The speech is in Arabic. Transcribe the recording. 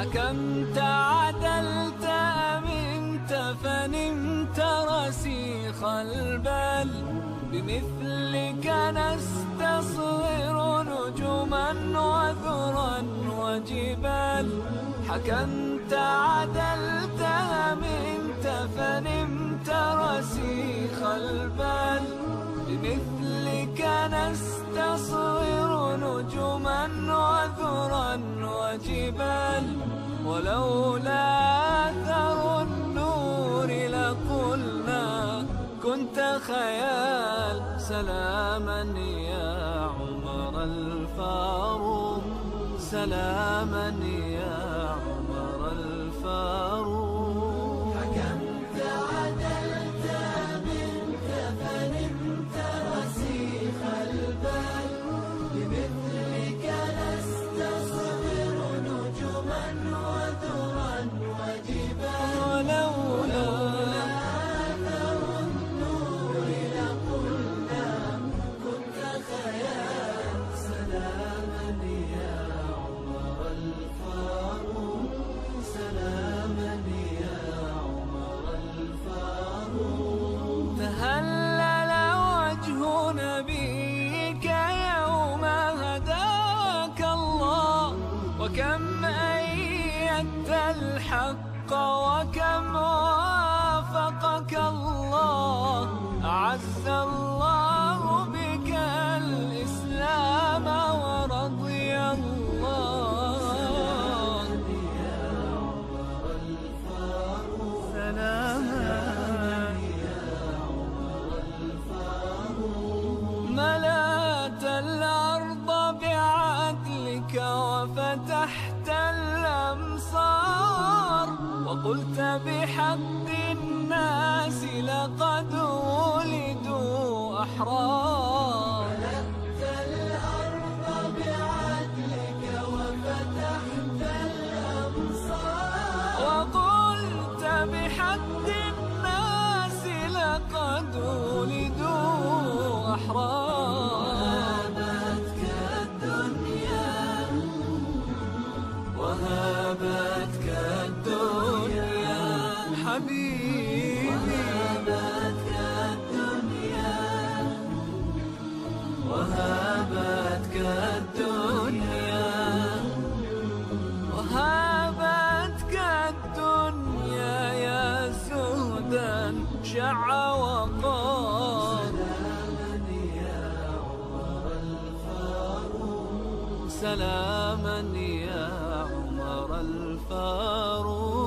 حكمت عدلت أمنت فنمت رسيخ البال. بمثلك نستصغر نجما وذرا وجبال. حكمت عدلت أمنت فنمت رسيخ البال. بمثلك نستصغر نجما وذرا وجبال. ولولا أثر النور لقلنا كنت خيال. سلاما يا عمر الفاروق سلاما يا عمر وكم أيدت الحق وكم وافقك الله أعز الله وقلت بحق الناس لقد ولدوا أحرار. ملأت الأرض بعدلك وفتحت الأمصار وقلت بحق الناس لقد ولدوا أحرار. وهابتك الدنيا وهابتك حبيبي وهابتك الدنيا وهابتك الدنيا وهابتك الدنيا يا سهدا شع وقار سلاما يا عمر الفاروق.